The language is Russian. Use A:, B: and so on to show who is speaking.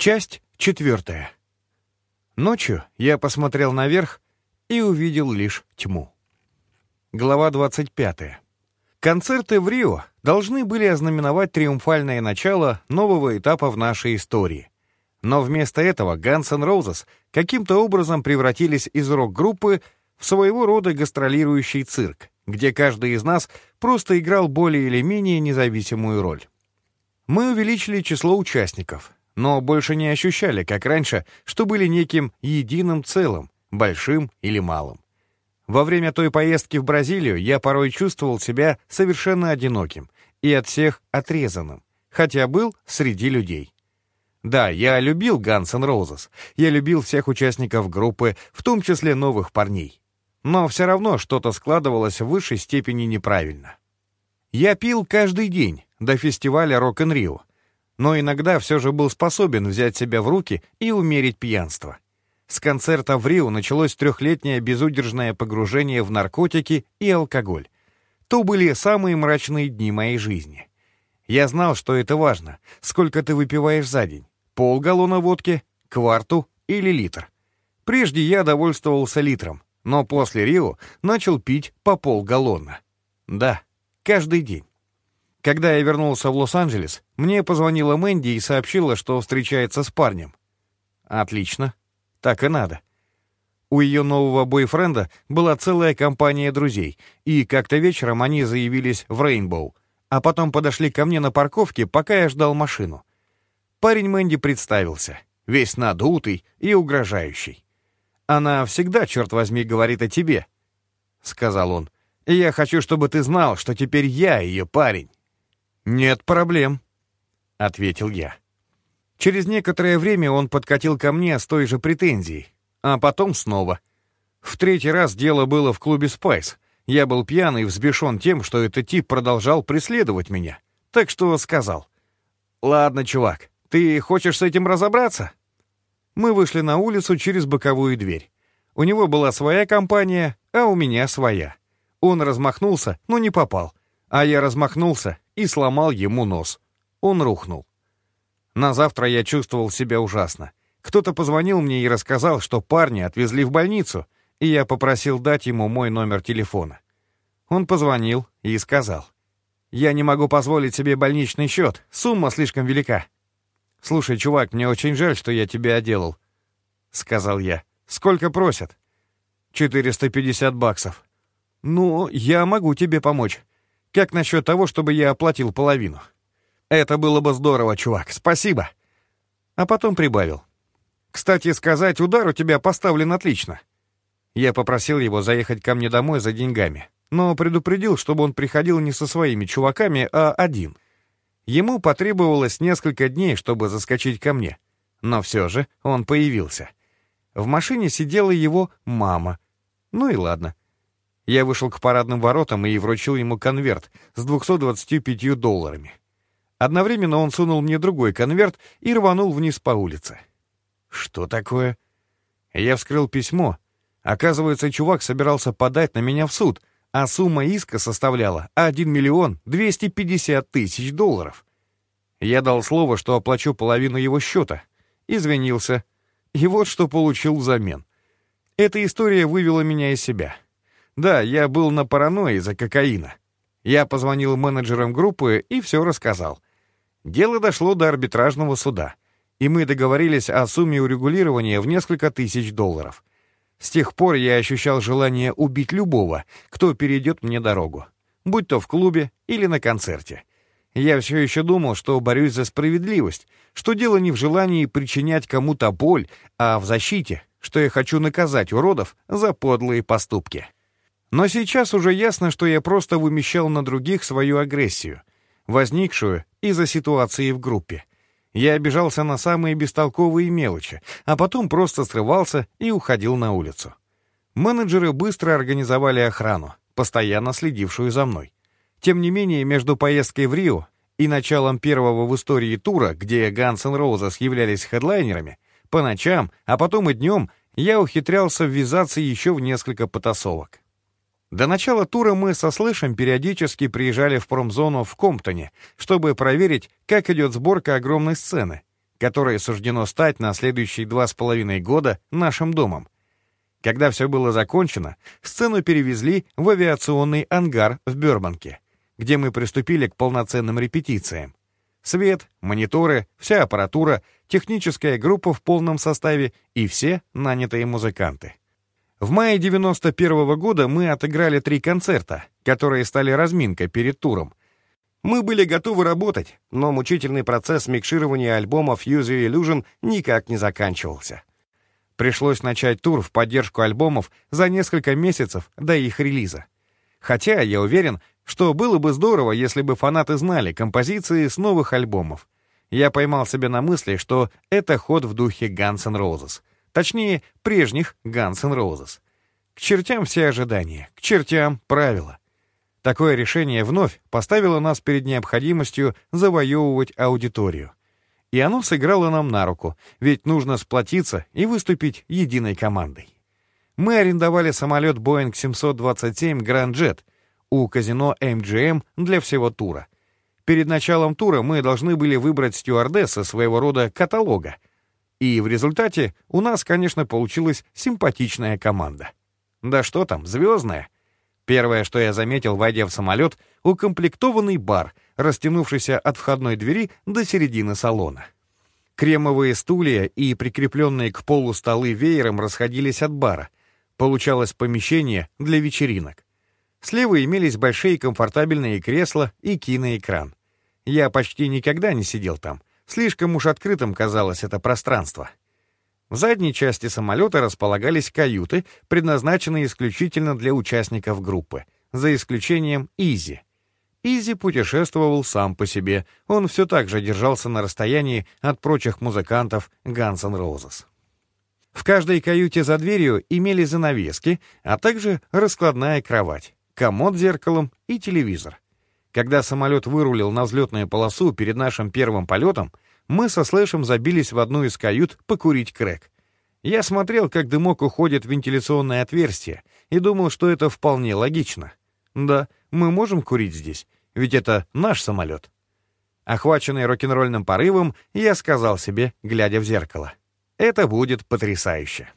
A: Часть четвертая. Ночью я посмотрел наверх и увидел лишь тьму. Глава 25. Концерты в Рио должны были ознаменовать триумфальное начало нового этапа в нашей истории. Но вместо этого Guns N' Roses каким-то образом превратились из рок-группы в своего рода гастролирующий цирк, где каждый из нас просто играл более или менее независимую роль. Мы увеличили число участников, но больше не ощущали, как раньше, что были неким единым целым, большим или малым. Во время той поездки в Бразилию я порой чувствовал себя совершенно одиноким и от всех отрезанным, хотя был среди людей. Да, я любил Guns N' Roses, я любил всех участников группы, в том числе новых парней. Но все равно что-то складывалось в высшей степени неправильно. Я пил каждый день до фестиваля Рок-н-Рио, но иногда все же был способен взять себя в руки и умерить пьянство. С концерта в Рио началось трехлетнее безудержное погружение в наркотики и алкоголь. То были самые мрачные дни моей жизни. Я знал, что это важно, сколько ты выпиваешь за день. Полгаллона водки, кварту или литр. Прежде я довольствовался литром, но после Рио начал пить по полгаллона. Да, каждый день. Когда я вернулся в Лос-Анджелес, мне позвонила Мэнди и сообщила, что встречается с парнем. Отлично. Так и надо. У ее нового бойфренда была целая компания друзей, и как-то вечером они заявились в Рейнбоу, а потом подошли ко мне на парковке, пока я ждал машину. Парень Мэнди представился, весь надутый и угрожающий. «Она всегда, черт возьми, говорит о тебе», — сказал он. «И я хочу, чтобы ты знал, что теперь я ее парень». «Нет проблем», — ответил я. Через некоторое время он подкатил ко мне с той же претензией, а потом снова. В третий раз дело было в клубе «Спайс». Я был пьяный и взбешен тем, что этот тип продолжал преследовать меня. Так что сказал. «Ладно, чувак, ты хочешь с этим разобраться?» Мы вышли на улицу через боковую дверь. У него была своя компания, а у меня своя. Он размахнулся, но не попал. А я размахнулся и сломал ему нос. Он рухнул. На завтра я чувствовал себя ужасно. Кто-то позвонил мне и рассказал, что парня отвезли в больницу, и я попросил дать ему мой номер телефона. Он позвонил и сказал, «Я не могу позволить себе больничный счет, сумма слишком велика». «Слушай, чувак, мне очень жаль, что я тебя оделал», — сказал я. «Сколько просят?» «450 баксов». «Ну, я могу тебе помочь. Как насчет того, чтобы я оплатил половину?» «Это было бы здорово, чувак, спасибо!» А потом прибавил. «Кстати сказать, удар у тебя поставлен отлично». Я попросил его заехать ко мне домой за деньгами, но предупредил, чтобы он приходил не со своими чуваками, а один. Ему потребовалось несколько дней, чтобы заскочить ко мне. Но все же он появился. В машине сидела его мама. Ну и ладно. Я вышел к парадным воротам и вручил ему конверт с 225 долларами. Одновременно он сунул мне другой конверт и рванул вниз по улице. Что такое? Я вскрыл письмо. Оказывается, чувак собирался подать на меня в суд, а сумма иска составляла 1 миллион 250 тысяч долларов. Я дал слово, что оплачу половину его счета. Извинился. И вот что получил взамен. Эта история вывела меня из себя. Да, я был на паранойи из-за кокаина. Я позвонил менеджерам группы и все рассказал. Дело дошло до арбитражного суда, и мы договорились о сумме урегулирования в несколько тысяч долларов. С тех пор я ощущал желание убить любого, кто перейдет мне дорогу, будь то в клубе или на концерте. Я все еще думал, что борюсь за справедливость, что дело не в желании причинять кому-то боль, а в защите, что я хочу наказать уродов за подлые поступки. Но сейчас уже ясно, что я просто вымещал на других свою агрессию, возникшую из-за ситуации в группе. Я обижался на самые бестолковые мелочи, а потом просто срывался и уходил на улицу. Менеджеры быстро организовали охрану, постоянно следившую за мной. Тем не менее, между поездкой в Рио и началом первого в истории тура, где Guns N' Roses являлись хедлайнерами, по ночам, а потом и днем я ухитрялся ввязаться еще в несколько потасовок. До начала тура мы со Слышем периодически приезжали в промзону в Комптоне, чтобы проверить, как идет сборка огромной сцены. которое суждено стать на следующие два с половиной года нашим домом. Когда все было закончено, сцену перевезли в авиационный ангар в Бёрбанке, где мы приступили к полноценным репетициям. Свет, мониторы, вся аппаратура, техническая группа в полном составе и все нанятые музыканты. В мае 91 -го года мы отыграли три концерта, которые стали разминкой перед туром. Мы были готовы работать, но мучительный процесс микширования альбомов Use Illusion никак не заканчивался. Пришлось начать тур в поддержку альбомов за несколько месяцев до их релиза. Хотя, я уверен, что было бы здорово, если бы фанаты знали композиции с новых альбомов. Я поймал себя на мысли, что это ход в духе Guns N' Roses — Точнее, прежних Guns N' Roses. К чертям все ожидания, к чертям правила. Такое решение вновь поставило нас перед необходимостью завоевывать аудиторию. И оно сыграло нам на руку, ведь нужно сплотиться и выступить единой командой. Мы арендовали самолет Boeing 727 Grand Jet у казино MGM для всего тура. Перед началом тура мы должны были выбрать стюардесса своего рода каталога — и в результате у нас, конечно, получилась симпатичная команда. Да что там, звездная. Первое, что я заметил, войдя в самолет, укомплектованный бар, растянувшийся от входной двери до середины салона. Кремовые стулья и прикрепленные к полу столы веером расходились от бара. Получалось помещение для вечеринок. Слева имелись большие комфортабельные кресла и киноэкран. Я почти никогда не сидел там — Слишком уж открытым казалось это пространство. В задней части самолета располагались каюты, предназначенные исключительно для участников группы, за исключением Изи. Изи путешествовал сам по себе, он все так же держался на расстоянии от прочих музыкантов Guns N' Roses. В каждой каюте за дверью имели занавески, а также раскладная кровать, комод с зеркалом и телевизор. Когда самолет вырулил на взлетную полосу перед нашим первым полетом, мы со Слэшем забились в одну из кают покурить крэк. Я смотрел, как дымок уходит в вентиляционное отверстие, и думал, что это вполне логично. Да, мы можем курить здесь, ведь это наш самолет. Охваченный рок-н-ролльным порывом, я сказал себе, глядя в зеркало. Это будет потрясающе.